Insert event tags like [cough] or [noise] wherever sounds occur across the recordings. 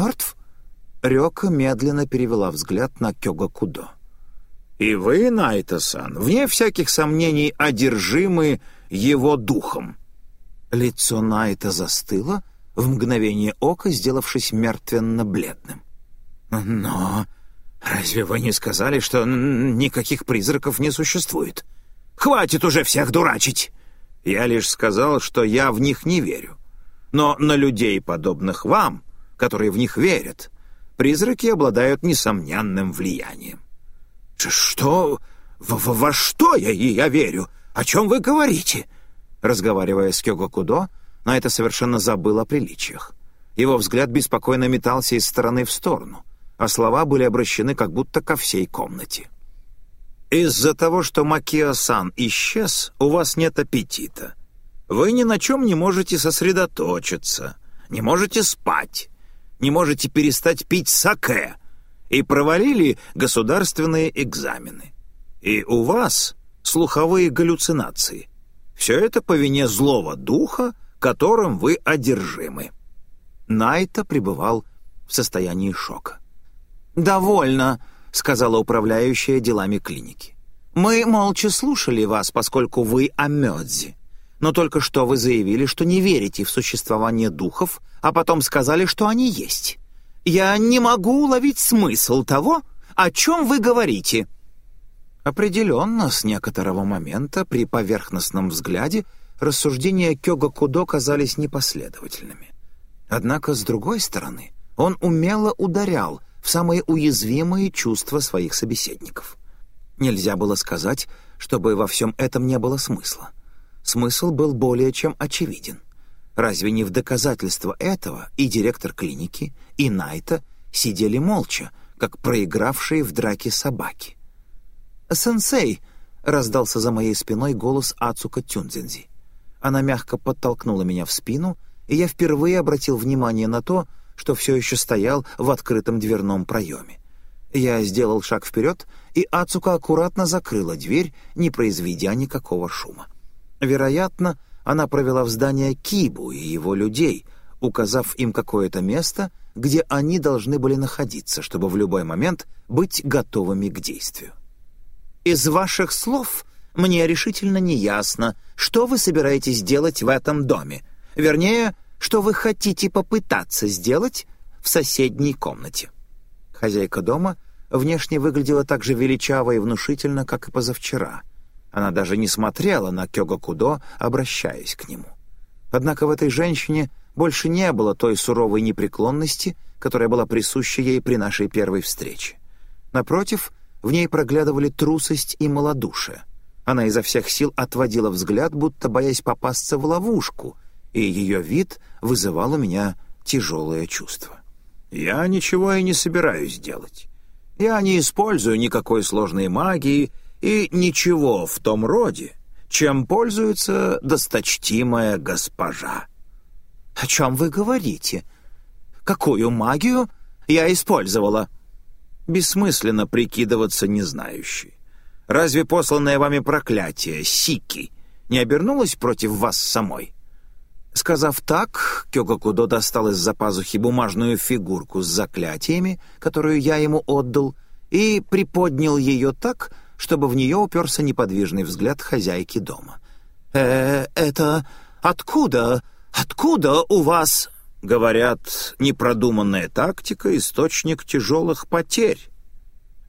мертв?» Рёка медленно перевела взгляд на Кёга Кудо. «И вы, Найта-сан, вне всяких сомнений, одержимы его духом». Лицо Найта застыло, в мгновение ока сделавшись мертвенно-бледным. «Но разве вы не сказали, что никаких призраков не существует? Хватит уже всех дурачить!» «Я лишь сказал, что я в них не верю. Но на людей, подобных вам, которые в них верят, призраки обладают несомненным влиянием». «Что? Во, во что я, я верю? О чем вы говорите?» Разговаривая с Кёго Кудо, на это совершенно забыл о приличиях. Его взгляд беспокойно метался из стороны в сторону, а слова были обращены как будто ко всей комнате. «Из-за того, что Макио-сан исчез, у вас нет аппетита. Вы ни на чем не можете сосредоточиться, не можете спать, не можете перестать пить саке и провалили государственные экзамены. И у вас слуховые галлюцинации. Все это по вине злого духа, которым вы одержимы». Найта пребывал в состоянии шока. «Довольно», — сказала управляющая делами клиники. «Мы молча слушали вас, поскольку вы Амёдзи. Но только что вы заявили, что не верите в существование духов, а потом сказали, что они есть. Я не могу уловить смысл того, о чем вы говорите». Определенно, с некоторого момента, при поверхностном взгляде, рассуждения Кёга Кудо казались непоследовательными. Однако, с другой стороны, он умело ударял в самые уязвимые чувства своих собеседников. Нельзя было сказать, чтобы во всем этом не было смысла. Смысл был более чем очевиден. Разве не в доказательство этого и директор клиники, и Найта сидели молча, как проигравшие в драке собаки? «Сенсей!» — раздался за моей спиной голос Ацука Тюнзензи. Она мягко подтолкнула меня в спину, и я впервые обратил внимание на то, что все еще стоял в открытом дверном проеме. Я сделал шаг вперед, и Ацука аккуратно закрыла дверь, не произведя никакого шума. Вероятно, она провела в здание Кибу и его людей, указав им какое-то место, где они должны были находиться, чтобы в любой момент быть готовыми к действию. Из ваших слов мне решительно не ясно, что вы собираетесь делать в этом доме. Вернее, что вы хотите попытаться сделать в соседней комнате». Хозяйка дома внешне выглядела так же величаво и внушительно, как и позавчера. Она даже не смотрела на Кёга Кудо, обращаясь к нему. Однако в этой женщине больше не было той суровой непреклонности, которая была присуща ей при нашей первой встрече. Напротив, в ней проглядывали трусость и малодушие. Она изо всех сил отводила взгляд, будто боясь попасться в ловушку, и ее вид вызывал у меня тяжелое чувство. «Я ничего и не собираюсь делать. Я не использую никакой сложной магии и ничего в том роде, чем пользуется досточтимая госпожа». «О чем вы говорите? Какую магию я использовала?» Бессмысленно прикидываться незнающей. Разве посланное вами проклятие, Сики, не обернулось против вас самой?» Сказав так, Кёгакудо достал из-за пазухи бумажную фигурку с заклятиями, которую я ему отдал, и приподнял ее так, чтобы в нее уперся неподвижный взгляд хозяйки дома. «Э, это откуда? Откуда у вас...» Говорят, непродуманная тактика — источник тяжелых потерь.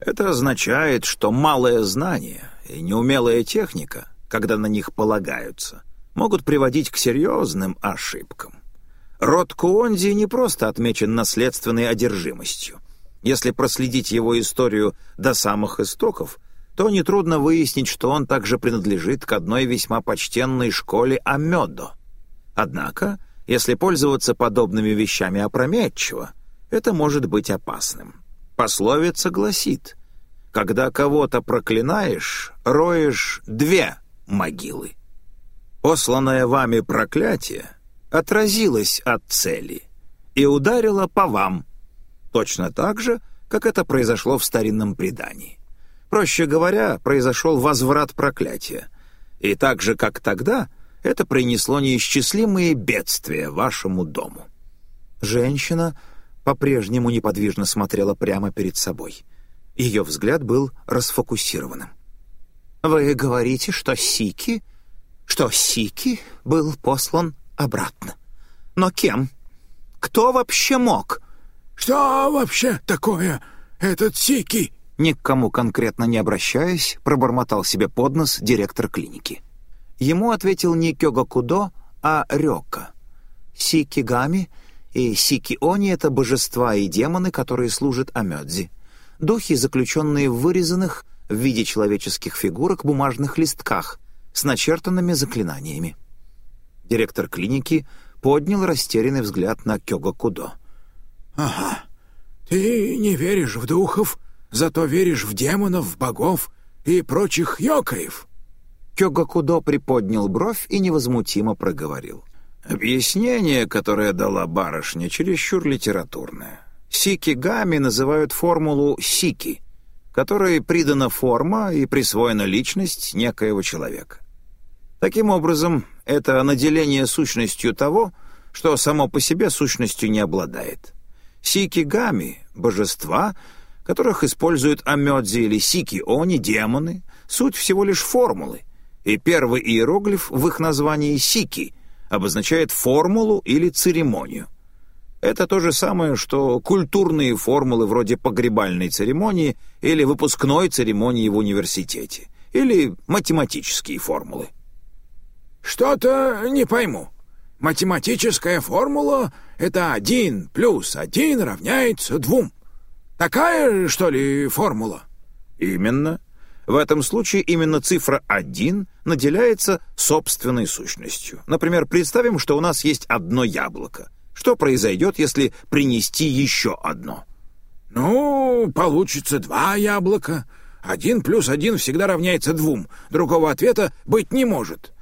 Это означает, что малое знание и неумелая техника, когда на них полагаются, могут приводить к серьезным ошибкам. Род Куонзи не просто отмечен наследственной одержимостью. Если проследить его историю до самых истоков, то нетрудно выяснить, что он также принадлежит к одной весьма почтенной школе Амёдо. Однако если пользоваться подобными вещами опрометчиво, это может быть опасным. Пословица гласит, когда кого-то проклинаешь, роешь две могилы. Посланное вами проклятие отразилось от цели и ударило по вам, точно так же, как это произошло в старинном предании. Проще говоря, произошел возврат проклятия. И так же, как тогда — это принесло неисчислимые бедствия вашему дому». Женщина по-прежнему неподвижно смотрела прямо перед собой. Ее взгляд был расфокусированным. «Вы говорите, что Сики... что Сики был послан обратно. Но кем? Кто вообще мог?» «Что вообще такое этот Сики?» Ни к кому конкретно не обращаясь, пробормотал себе под нос директор клиники. Ему ответил не Кёга Кудо, а Рёка. Сикигами и Сикиони — это божества и демоны, которые служат Амёдзи. Духи, заключенные в вырезанных в виде человеческих фигурок бумажных листках с начертанными заклинаниями. Директор клиники поднял растерянный взгляд на Кёга Кудо. «Ага, ты не веришь в духов, зато веришь в демонов, богов и прочих йокаев». Кёга Кудо приподнял бровь и невозмутимо проговорил. Объяснение, которое дала барышня, чересчур литературное. Сики-гами называют формулу «сики», которой придана форма и присвоена личность некоего человека. Таким образом, это наделение сущностью того, что само по себе сущностью не обладает. Сики-гами — божества, которых используют амёдзи или сики-они, демоны, суть всего лишь формулы, и первый иероглиф в их названии «сики» — обозначает формулу или церемонию. Это то же самое, что культурные формулы вроде погребальной церемонии или выпускной церемонии в университете, или математические формулы. «Что-то не пойму. Математическая формула — это один плюс один равняется двум. Такая, что ли, формула?» «Именно. В этом случае именно цифра 1 наделяется собственной сущностью. Например, представим, что у нас есть одно яблоко. Что произойдет, если принести еще одно? «Ну, получится два яблока. Один плюс один всегда равняется двум. Другого ответа быть не может».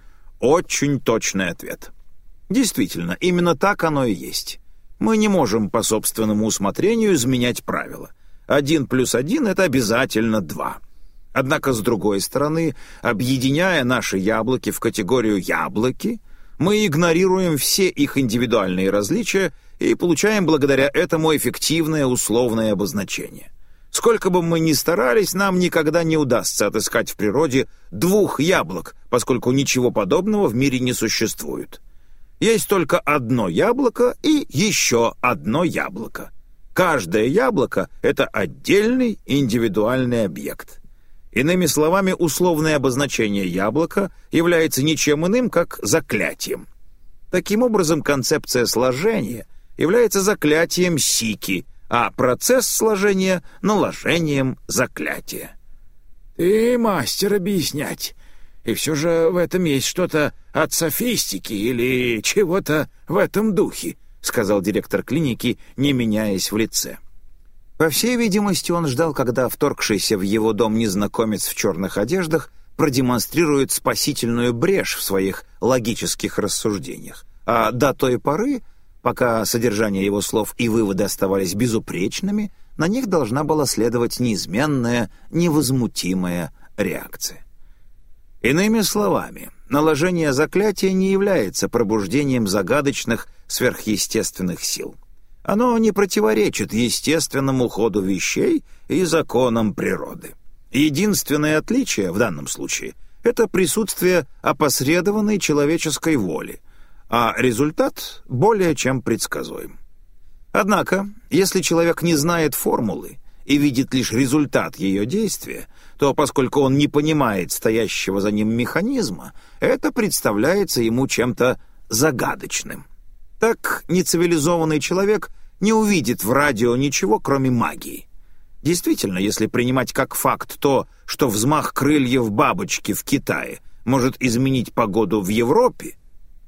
Очень точный ответ. Действительно, именно так оно и есть. Мы не можем по собственному усмотрению изменять правила. Один плюс один — это обязательно два. Однако, с другой стороны, объединяя наши яблоки в категорию «яблоки», мы игнорируем все их индивидуальные различия и получаем благодаря этому эффективное условное обозначение. Сколько бы мы ни старались, нам никогда не удастся отыскать в природе двух яблок, поскольку ничего подобного в мире не существует. Есть только одно яблоко и еще одно яблоко. Каждое яблоко — это отдельный индивидуальный объект. Иными словами, условное обозначение яблока является ничем иным, как заклятием. Таким образом, концепция сложения является заклятием сики, а процесс сложения — наложением заклятия. «Ты мастер объяснять. И все же в этом есть что-то от софистики или чего-то в этом духе», — сказал директор клиники, не меняясь в лице. По всей видимости, он ждал, когда вторгшийся в его дом незнакомец в черных одеждах продемонстрирует спасительную брешь в своих логических рассуждениях. А до той поры, пока содержание его слов и выводы оставались безупречными, на них должна была следовать неизменная, невозмутимая реакция. Иными словами, наложение заклятия не является пробуждением загадочных сверхъестественных сил. Оно не противоречит естественному ходу вещей и законам природы. Единственное отличие в данном случае — это присутствие опосредованной человеческой воли, а результат более чем предсказуем. Однако, если человек не знает формулы и видит лишь результат ее действия, то поскольку он не понимает стоящего за ним механизма, это представляется ему чем-то загадочным. Так нецивилизованный человек не увидит в радио ничего, кроме магии. Действительно, если принимать как факт то, что взмах крыльев бабочки в Китае может изменить погоду в Европе,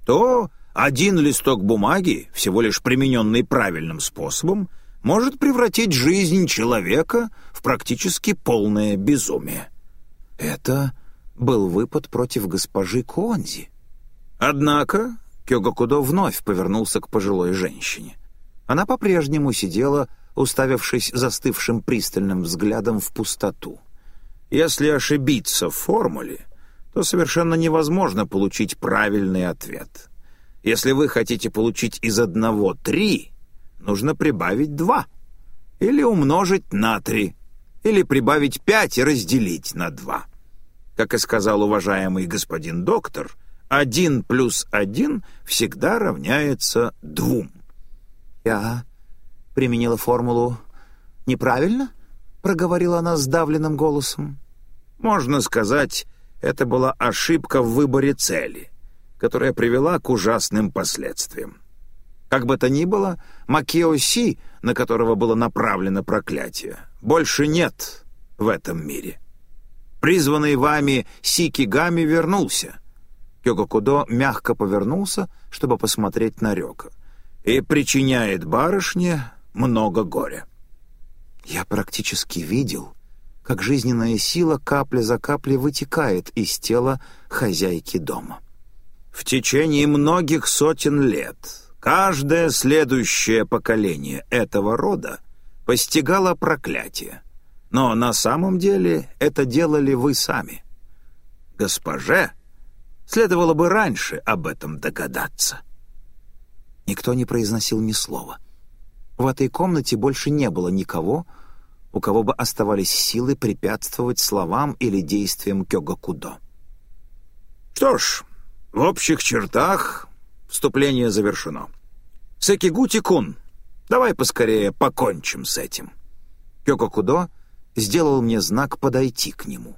то один листок бумаги, всего лишь примененный правильным способом, может превратить жизнь человека в практически полное безумие. Это был выпад против госпожи Конзи. Однако Кёгакудо вновь повернулся к пожилой женщине. Она по-прежнему сидела, уставившись застывшим пристальным взглядом в пустоту. Если ошибиться в формуле, то совершенно невозможно получить правильный ответ. Если вы хотите получить из одного три, нужно прибавить два. Или умножить на три. Или прибавить пять и разделить на два. Как и сказал уважаемый господин доктор, один плюс один всегда равняется двум. «Я применила формулу неправильно?» — проговорила она сдавленным голосом. «Можно сказать, это была ошибка в выборе цели, которая привела к ужасным последствиям. Как бы то ни было, Макио Си, на которого было направлено проклятие, больше нет в этом мире. Призванный вами Сикигами вернулся. Кёгокудо мягко повернулся, чтобы посмотреть на Рёка, и причиняет барышне много горя. Я практически видел, как жизненная сила капля за каплей вытекает из тела хозяйки дома. В течение многих сотен лет каждое следующее поколение этого рода постигало проклятие. Но на самом деле это делали вы сами. Госпоже следовало бы раньше об этом догадаться. Никто не произносил ни слова. В этой комнате больше не было никого, у кого бы оставались силы препятствовать словам или действиям Кёгакудо. Что ж, в общих чертах вступление завершено. Секигути-кун, давай поскорее покончим с этим. Кёгакудо сделал мне знак подойти к нему.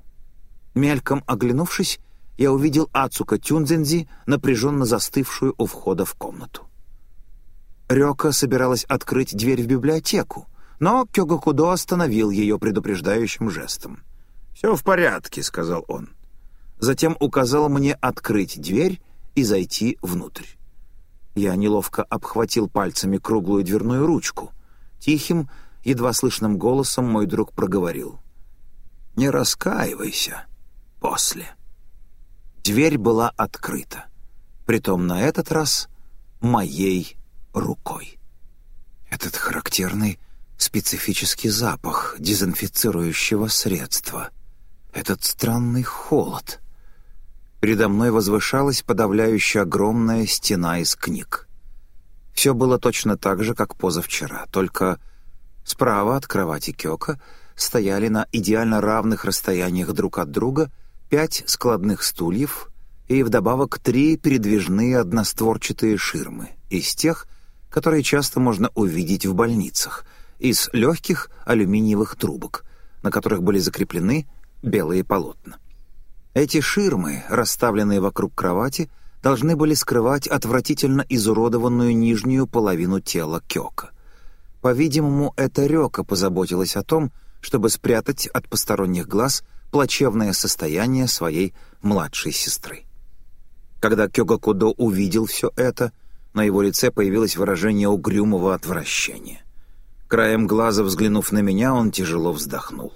Мельком оглянувшись, я увидел Ацука Тюнзензи, напряженно застывшую у входа в комнату. Рёка собиралась открыть дверь в библиотеку, но Кёгакудо остановил ее предупреждающим жестом. «Все в порядке», — сказал он. Затем указал мне открыть дверь и зайти внутрь. Я неловко обхватил пальцами круглую дверную ручку. Тихим, едва слышным голосом мой друг проговорил. «Не раскаивайся после». Дверь была открыта. Притом на этот раз моей рукой. Этот характерный специфический запах дезинфицирующего средства. Этот странный холод. Передо мной возвышалась подавляющая огромная стена из книг. Все было точно так же, как позавчера, только справа от кровати Кёка стояли на идеально равных расстояниях друг от друга пять складных стульев и вдобавок три передвижные одностворчатые ширмы из тех, которые часто можно увидеть в больницах, из легких алюминиевых трубок, на которых были закреплены белые полотна. Эти ширмы, расставленные вокруг кровати, должны были скрывать отвратительно изуродованную нижнюю половину тела Кёка. По-видимому, эта Рёка позаботилась о том, чтобы спрятать от посторонних глаз плачевное состояние своей младшей сестры. Когда Кёга Кудо увидел все это, на его лице появилось выражение угрюмого отвращения. Краем глаза взглянув на меня, он тяжело вздохнул.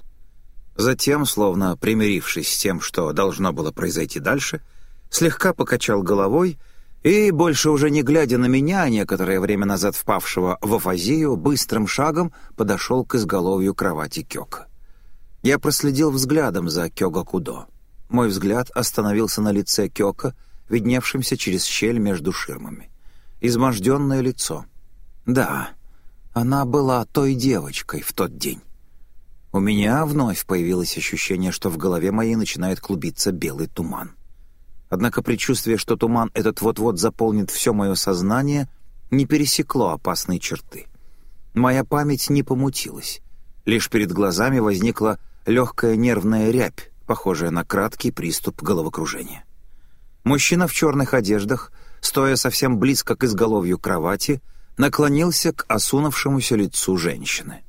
Затем, словно примирившись с тем, что должно было произойти дальше, слегка покачал головой и, больше уже не глядя на меня, некоторое время назад впавшего в афазию, быстрым шагом подошел к изголовью кровати Кёка. Я проследил взглядом за Кёга Кудо. Мой взгляд остановился на лице Кёка, видневшемся через щель между ширмами. Изможденное лицо. Да, она была той девочкой в тот день. У меня вновь появилось ощущение, что в голове моей начинает клубиться белый туман. Однако предчувствие, что туман этот вот-вот заполнит все мое сознание, не пересекло опасные черты. Моя память не помутилась. Лишь перед глазами возникла легкая нервная рябь, похожая на краткий приступ головокружения. Мужчина в черных одеждах, стоя совсем близко к изголовью кровати, наклонился к осунувшемуся лицу женщины.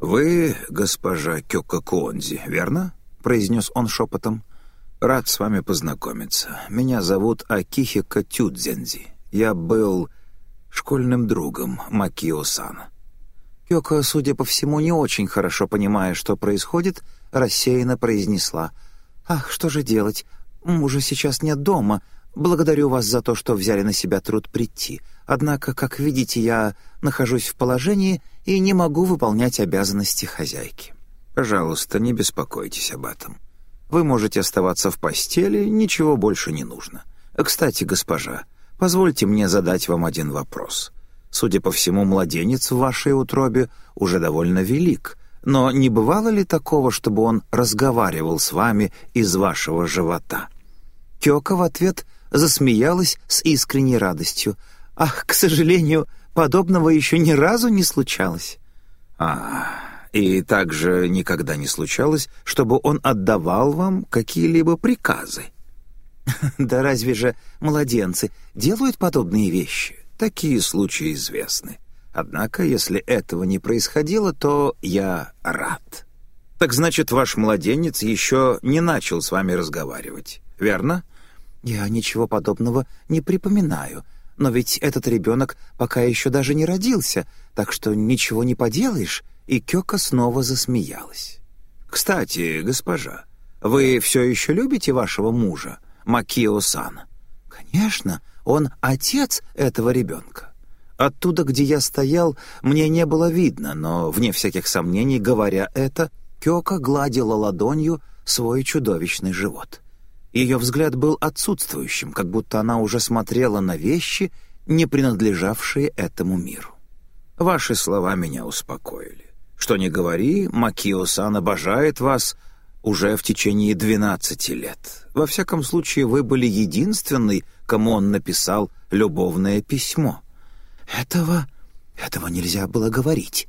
«Вы госпожа Кёка Куонзи, верно?» — произнес он шепотом. «Рад с вами познакомиться. Меня зовут Акихика Тюдзензи. Я был школьным другом Макио-сана». Кёка, судя по всему, не очень хорошо понимая, что происходит, рассеянно произнесла. «Ах, что же делать? Мужа сейчас нет дома. Благодарю вас за то, что взяли на себя труд прийти. Однако, как видите, я нахожусь в положении и не могу выполнять обязанности хозяйки. Пожалуйста, не беспокойтесь об этом. Вы можете оставаться в постели, ничего больше не нужно. Кстати, госпожа, позвольте мне задать вам один вопрос. Судя по всему, младенец в вашей утробе уже довольно велик, но не бывало ли такого, чтобы он разговаривал с вами из вашего живота?» Кёка в ответ засмеялась с искренней радостью. «Ах, к сожалению, подобного еще ни разу не случалось». «А, и также никогда не случалось, чтобы он отдавал вам какие-либо приказы?» [laughs] «Да разве же младенцы делают подобные вещи?» Такие случаи известны. Однако, если этого не происходило, то я рад. Так значит, ваш младенец еще не начал с вами разговаривать, верно? Я ничего подобного не припоминаю. Но ведь этот ребенок пока еще даже не родился, так что ничего не поделаешь. И Кёка снова засмеялась. «Кстати, госпожа, вы все еще любите вашего мужа, Макио-сана?» «Конечно, он отец этого ребенка. Оттуда, где я стоял, мне не было видно, но, вне всяких сомнений, говоря это, Кёка гладила ладонью свой чудовищный живот. Ее взгляд был отсутствующим, как будто она уже смотрела на вещи, не принадлежавшие этому миру. «Ваши слова меня успокоили. Что ни говори, Макио-сан обожает вас уже в течение двенадцати лет. Во всяком случае, вы были единственной, кому он написал любовное письмо. Этого... этого нельзя было говорить.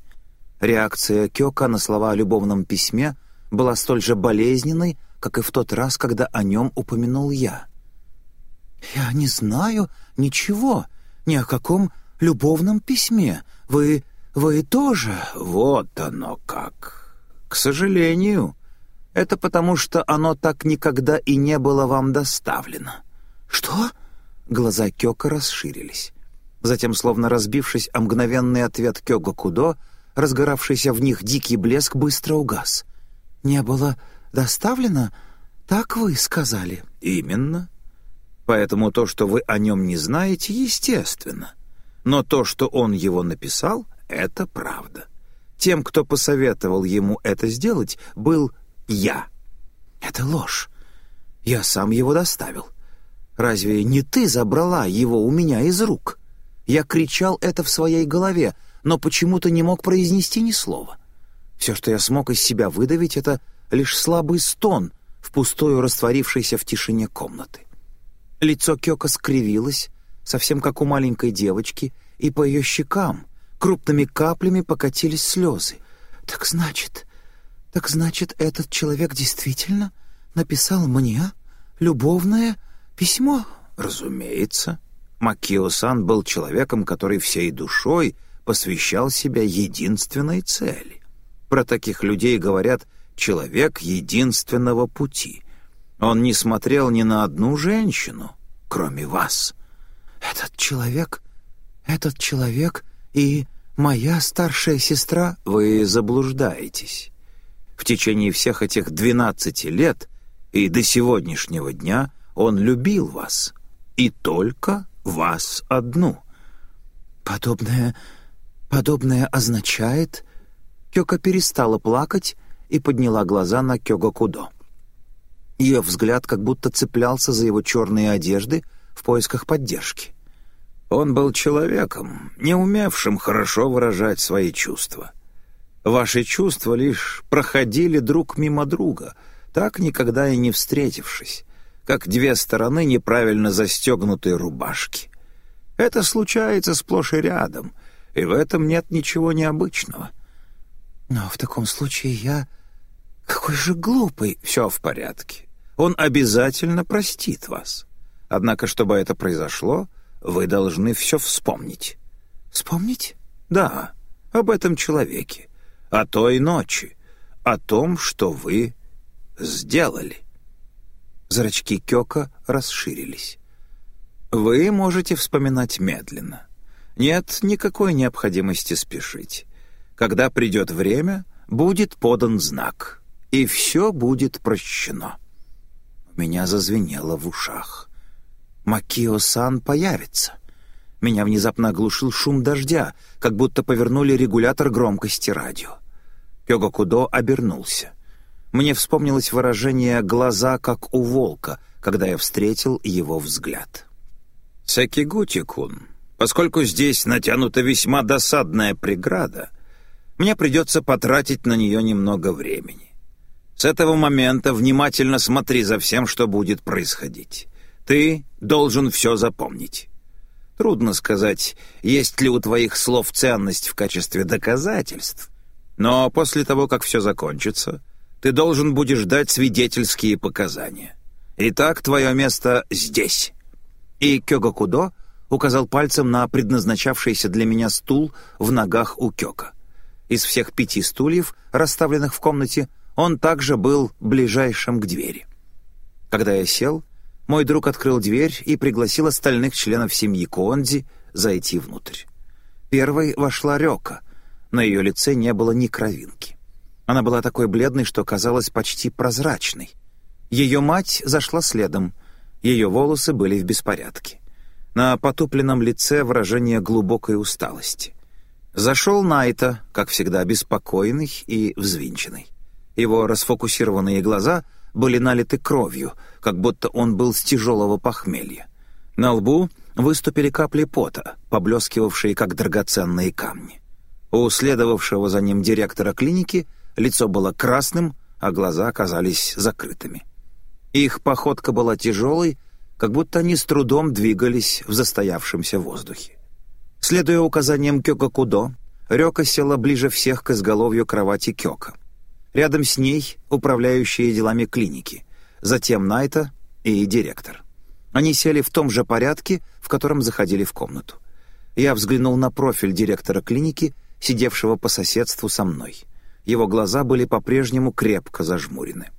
Реакция Кёка на слова о любовном письме была столь же болезненной, как и в тот раз, когда о нем упомянул я. «Я не знаю ничего, ни о каком любовном письме. Вы... вы тоже...» «Вот оно как. К сожалению, это потому, что оно так никогда и не было вам доставлено». «Что?» Глаза Кёка расширились. Затем, словно разбившись о мгновенный ответ Кёга Кудо, разгоравшийся в них дикий блеск быстро угас. «Не было доставлено? Так вы сказали?» «Именно. Поэтому то, что вы о нем не знаете, естественно. Но то, что он его написал, это правда. Тем, кто посоветовал ему это сделать, был я». «Это ложь. Я сам его доставил». Разве не ты забрала его у меня из рук? Я кричал это в своей голове, но почему-то не мог произнести ни слова. Все, что я смог из себя выдавить, это лишь слабый стон, впустую растворившийся в тишине комнаты. Лицо Кёка скривилось, совсем как у маленькой девочки, и по ее щекам крупными каплями покатились слезы. «Так значит, так значит, этот человек действительно написал мне любовное «Письмо?» «Разумеется». Макио-сан был человеком, который всей душой посвящал себя единственной цели. Про таких людей говорят «человек единственного пути». Он не смотрел ни на одну женщину, кроме вас. «Этот человек, этот человек и моя старшая сестра...» «Вы заблуждаетесь. В течение всех этих двенадцати лет и до сегодняшнего дня он любил вас, и только вас одну». «Подобное... подобное означает...» Кёка перестала плакать и подняла глаза на Кёга Кудо. Ее взгляд как будто цеплялся за его черные одежды в поисках поддержки. Он был человеком, не умевшим хорошо выражать свои чувства. Ваши чувства лишь проходили друг мимо друга, так никогда и не встретившись как две стороны неправильно застегнутой рубашки. Это случается сплошь и рядом, и в этом нет ничего необычного. Но в таком случае я... Какой же глупый. Все в порядке. Он обязательно простит вас. Однако, чтобы это произошло, вы должны все вспомнить. Вспомнить? Да, об этом человеке, о той ночи, о том, что вы сделали. Зрачки Кёка расширились. «Вы можете вспоминать медленно. Нет никакой необходимости спешить. Когда придет время, будет подан знак, и все будет прощено». У меня зазвенело в ушах. «Макио-сан появится». Меня внезапно оглушил шум дождя, как будто повернули регулятор громкости радио. Кёга Кудо обернулся. Мне вспомнилось выражение «глаза, как у волка», когда я встретил его взгляд. «Сакигути-кун, Поскольку здесь натянута весьма досадная преграда, мне придется потратить на нее немного времени. С этого момента внимательно смотри за всем, что будет происходить. Ты должен все запомнить. Трудно сказать, есть ли у твоих слов ценность в качестве доказательств, но после того, как все закончится, ты должен будешь дать свидетельские показания. Итак, твое место здесь». И Кёгакудо указал пальцем на предназначавшийся для меня стул в ногах у Кёка. Из всех пяти стульев, расставленных в комнате, он также был ближайшим к двери. Когда я сел, мой друг открыл дверь и пригласил остальных членов семьи Куонзи зайти внутрь. Первой вошла Рёка. На ее лице не было ни кровинки. Она была такой бледной, что казалась почти прозрачной. Ее мать зашла следом. Ее волосы были в беспорядке. На потупленном лице выражение глубокой усталости. Зашел Найта, как всегда, беспокойный и взвинченный. Его расфокусированные глаза были налиты кровью, как будто он был с тяжелого похмелья. На лбу выступили капли пота, поблескивавшие, как драгоценные камни. У следовавшего за ним директора клиники лицо было красным, а глаза оказались закрытыми. Их походка была тяжелой, как будто они с трудом двигались в застоявшемся воздухе. Следуя указаниям Кёка Кудо, Рёка села ближе всех к изголовью кровати Кёка. Рядом с ней управляющие делами клиники, затем Найта и директор. Они сели в том же порядке, в котором заходили в комнату. Я взглянул на профиль директора клиники, сидевшего по соседству со мной. Его глаза были по-прежнему крепко зажмурены.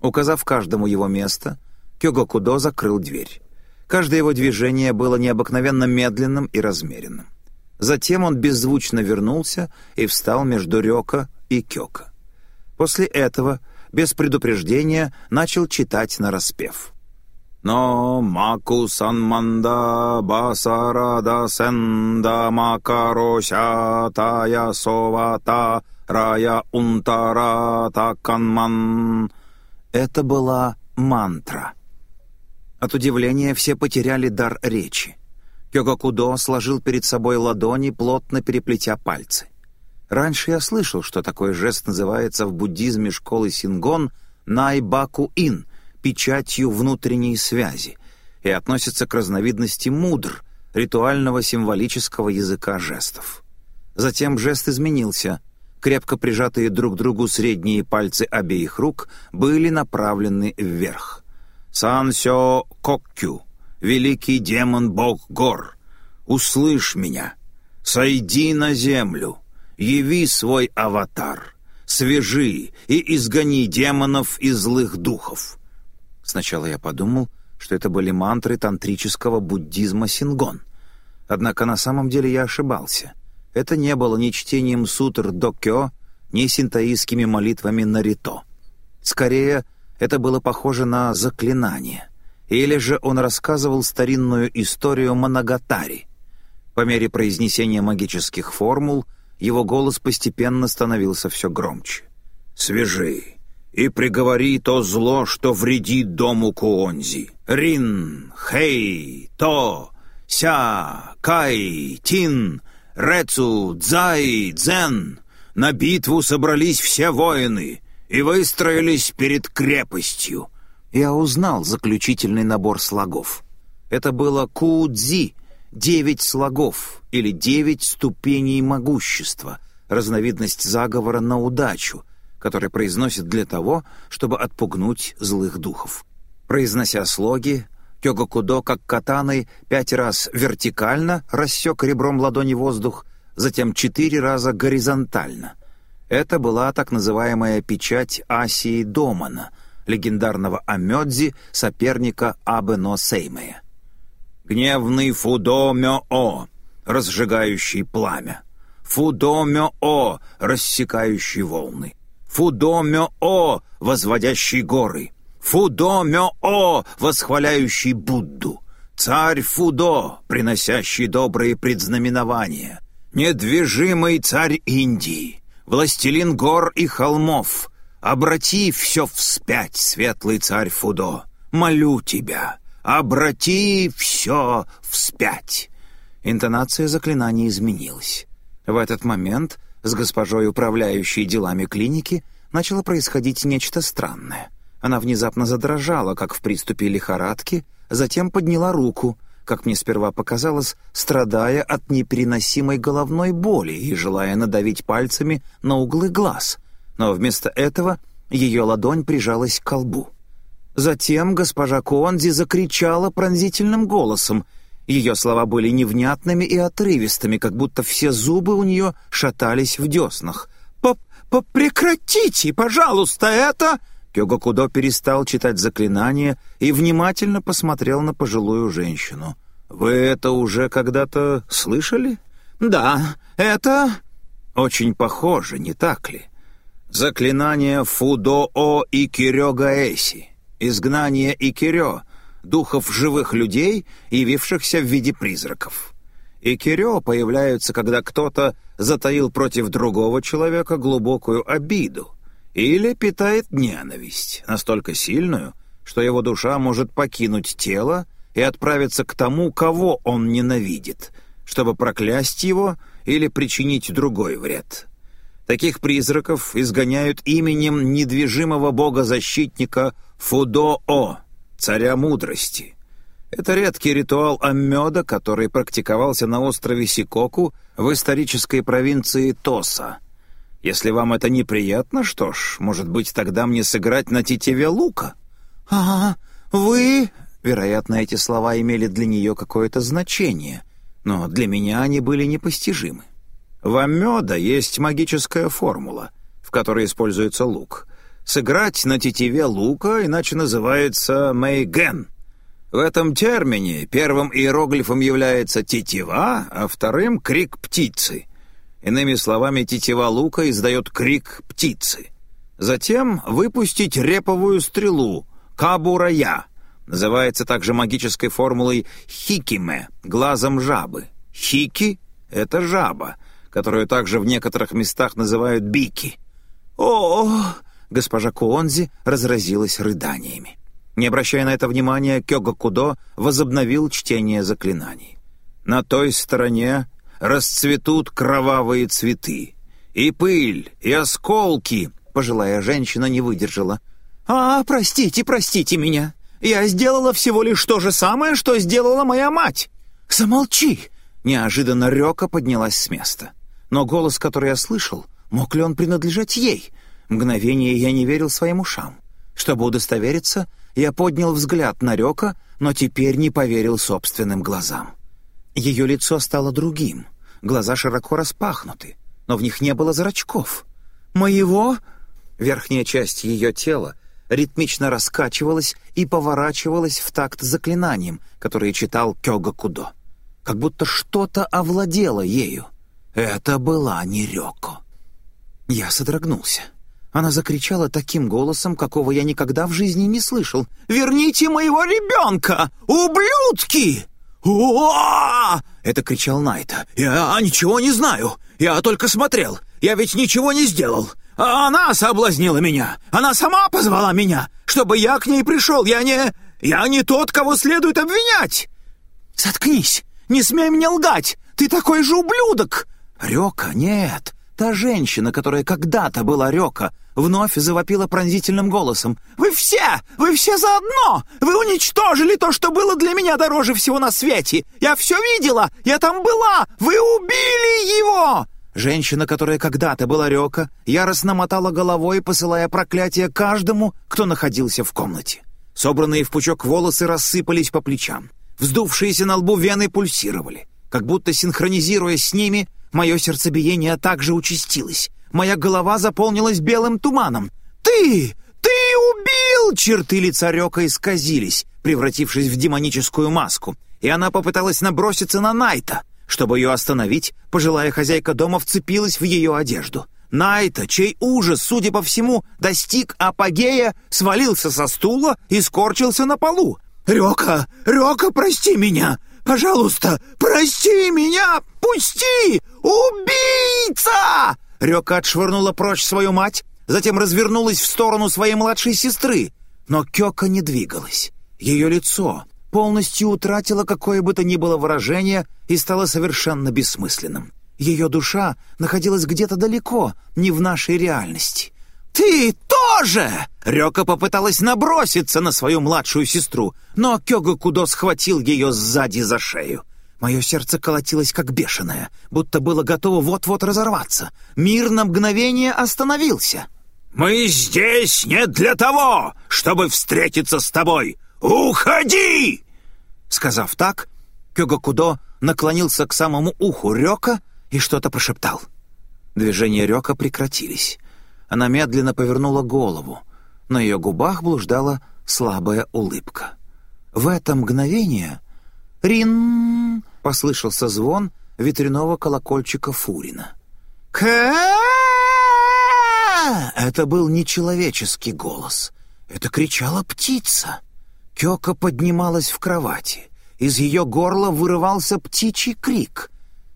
Указав каждому его место, Кёго Кудо закрыл дверь. Каждое его движение было необыкновенно медленным и размеренным. Затем он беззвучно вернулся и встал между Рёка и Кёка. После этого, без предупреждения, начал читать нараспев. «Но маку санманда басарада сенда макарося тая совата рая унтара таканман». Это была мантра. От удивления все потеряли дар речи. Кёгакудо сложил перед собой ладони, плотно переплетя пальцы. Раньше я слышал, что такой жест называется в буддизме школы Сингон «найбаку-ин» — печатью внутренней связи, и относится к разновидности мудр, ритуального символического языка жестов. Затем жест изменился. Крепко прижатые друг к другу средние пальцы обеих рук были направлены вверх. «Сансё Коккю, великий демон-бог гор, услышь меня, сойди на землю» яви свой аватар, свяжи и изгони демонов и злых духов». Сначала я подумал, что это были мантры тантрического буддизма Сингон. Однако на самом деле я ошибался. Это не было ни чтением сутр Докё, ни синтаистскими молитвами Нарито. Скорее, это было похоже на заклинание. Или же он рассказывал старинную историю Манагатари. По мере произнесения магических формул — его голос постепенно становился все громче. «Свяжи и приговори то зло, что вредит дому Куонзи. Рин, Хей, То, Ся, Кай, Тин, Рецу, Дзай, Дзен. На битву собрались все воины и выстроились перед крепостью». Я узнал заключительный набор слогов. Это было Кудзи, девять слогов или девять ступеней могущества, разновидность заговора на удачу, который произносит для того, чтобы отпугнуть злых духов. Произнося слоги, Кёгакудо, как катаной, пять раз вертикально рассек ребром ладони воздух, затем четыре раза горизонтально. Это была так называемая печать Асии Домана, легендарного Амёдзи, соперника Абено Сеймея гневный Фудо-мё-о, разжигающий пламя, Фудо-мё-о, рассекающий волны, Фудо-мё-о, возводящий горы, Фудо-мё-о, восхваляющий Будду, Царь Фудо, приносящий добрые предзнаменования, Недвижимый царь Индии, Властелин гор и холмов, Обрати все вспять, светлый царь Фудо, молю тебя, обрати все вспять. Интонация заклинания изменилась. В этот момент с госпожой, управляющей делами клиники, начало происходить нечто странное. Она внезапно задрожала, как в приступе лихорадки, затем подняла руку, как мне сперва показалось, страдая от непереносимой головной боли и желая надавить пальцами на углы глаз. Но вместо этого ее ладонь прижалась к колбу. Затем госпожа Куонзи закричала пронзительным голосом. Ее слова были невнятными и отрывистыми, как будто все зубы у нее шатались в деснах. «Прекратите, пожалуйста, это...» Кёгакудо перестал читать заклинание и внимательно посмотрел на пожилую женщину. «Вы это уже когда-то слышали?» «Да, это...» «Очень похоже, не так ли?» «Заклинание Фудо-О и Кирё-Гаэси. Изгнание Икирё, духов живых людей, явившихся в виде призраков. Икирё появляются, когда кто-то затаил против другого человека глубокую обиду, или питает ненависть, настолько сильную, что его душа может покинуть тело и отправиться к тому, кого он ненавидит, чтобы проклясть его или причинить другой вред. Таких призраков изгоняют именем недвижимого бога-защитника Фудо-О, царя мудрости. Это редкий ритуал Аммёда, который практиковался на острове Сикоку в исторической провинции Тоса — если вам это неприятно, что ж, может быть, тогда мне сыграть на тетиве лука?» «А, вы...» Вероятно, эти слова имели для нее какое-то значение, но для меня они были непостижимы. В меда есть магическая формула, в которой используется лук. Сыграть на тетиве лука иначе называется «мейген». В этом термине первым иероглифом является тетива, а вторым — крик птицы. Иными словами, тетива лука издает крик птицы. Затем выпустить реповую стрелу, кабурая, называется также магической формулой хикиме, глазом жабы. Хики — это жаба, которую также в некоторых местах называют бики. О, госпожа Куонзи разразилась рыданиями. Не обращая на это внимания, Кёга Кудо возобновил чтение заклинаний. На той стороне расцветут кровавые цветы. И пыль, и осколки, пожилая женщина не выдержала. «А, простите, простите меня. Я сделала всего лишь то же самое, что сделала моя мать». «Замолчи!» Неожиданно Рёка поднялась с места. Но голос, который я слышал, мог ли он принадлежать ей? Мгновение я не верил своим ушам. Чтобы удостовериться, я поднял взгляд на Рёка, но теперь не поверил собственным глазам. Ее лицо стало другим, глаза широко распахнуты, но в них не было зрачков. «Моего?» Верхняя часть ее тела ритмично раскачивалась и поворачивалась в такт заклинанием, которое читал Кёга Кудо. Как будто что-то овладело ею. Это была не Рёко. Я содрогнулся. Она закричала таким голосом, какого я никогда в жизни не слышал. «Верните моего ребенка! Ублюдки!» «О!» — это кричал Найта. «Я ничего не знаю. Я только смотрел. Я ведь ничего не сделал. Она соблазнила меня. Она сама позвала меня, чтобы я к ней пришел. Я не... Я не тот, кого следует обвинять!» «Заткнись! Не смей мне лгать! Ты такой же ублюдок!» «Рёка, нет! Та женщина, которая когда-то была Рёка, вновь завопила пронзительным голосом. «Вы все! Вы все заодно! Вы уничтожили то, что было для меня дороже всего на свете! Я все видела! Я там была! Вы убили его!» Женщина, которая когда-то была Рёка, яростно мотала головой, посылая проклятие каждому, кто находился в комнате. Собранные в пучок волосы рассыпались по плечам. Вздувшиеся на лбу вены пульсировали. Как будто синхронизируясь с ними, Мое сердцебиение также участилось. Моя голова заполнилась белым туманом. «Ты! Ты убил!» Черты лица Рёка исказились, превратившись в демоническую маску, и она попыталась наброситься на Найта. Чтобы ее остановить, пожилая хозяйка дома вцепилась в ее одежду. Найта, чей ужас, судя по всему, достиг апогея, свалился со стула и скорчился на полу. «Рёка! Рёка, прости меня! Пожалуйста, прости меня! Пусти! Убийца!» Рёка отшвырнула прочь свою мать, затем развернулась в сторону своей младшей сестры. Но Кёка не двигалась. Ее лицо, полностью утратило какое бы то ни было выражение и стало совершенно бессмысленным. Ее душа находилась где-то далеко, не в нашей реальности. «Ты тоже!» Рёка попыталась наброситься на свою младшую сестру, но Кёга Кудо схватил ее сзади за шею. Мое сердце колотилось как бешеное, будто было готово вот-вот разорваться. Мир на мгновение остановился. «Мы здесь не для того, чтобы встретиться с тобой! Уходи!» Сказав так, Кёга Кудо наклонился к самому уху Рёка и что-то прошептал. Движения Рёка прекратились. Она медленно повернула голову. На ее губах блуждала слабая улыбка. В это мгновение «Рин!» — послышался звон ветряного колокольчика Фурина. Это был нечеловеческий голос. Это кричала птица. Кёка поднималась в кровати. Из ее горла вырывался птичий крик.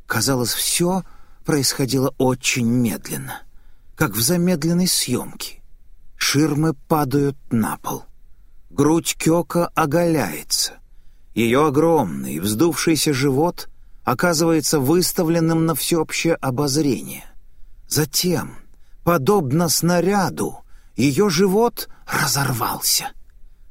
Казалось, все происходило очень медленно, как в замедленной съемке. Ширмы падают на пол. Грудь Кёка оголяется. Ее огромный, вздувшийся живот оказывается выставленным на всеобщее обозрение. Затем, подобно снаряду, ее живот разорвался.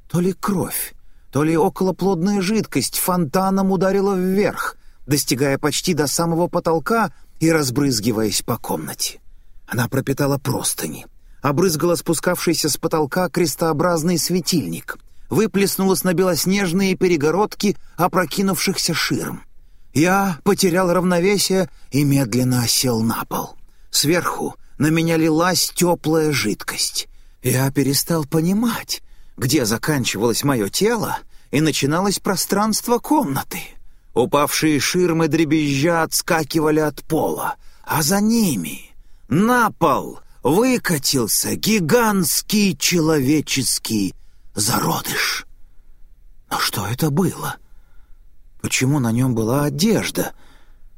То ли кровь, то ли околоплодная жидкость фонтаном ударила вверх, достигая почти до самого потолка и разбрызгиваясь по комнате. Она пропитала простыни, обрызгала спускавшийся с потолка крестообразный светильник — выплеснулась на белоснежные перегородки опрокинувшихся ширм. Я потерял равновесие и медленно осел на пол. Сверху на меня лилась теплая жидкость. Я перестал понимать, где заканчивалось мое тело и начиналось пространство комнаты. Упавшие ширмы дребезжа отскакивали от пола, а за ними на пол выкатился гигантский человеческий зародыш. Но что это было? Почему на нем была одежда?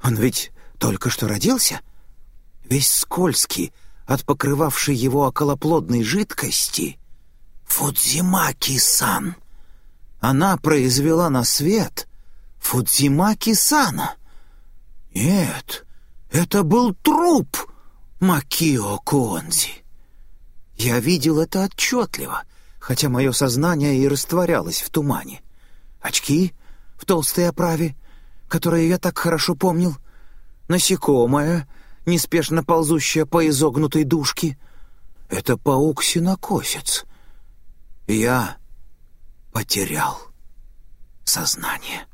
Он ведь только что родился? Весь скользкий, от покрывавшей его околоплодной жидкости. Фудзимаки-сан. Она произвела на свет Фудзимаки-сана. Нет, это был труп Макио Куонзи. Я видел это отчетливо — хотя мое сознание и растворялось в тумане. Очки в толстой оправе, которые я так хорошо помнил, насекомое, неспешно ползущее по изогнутой дужке. Это паук-синокосец. Я потерял сознание.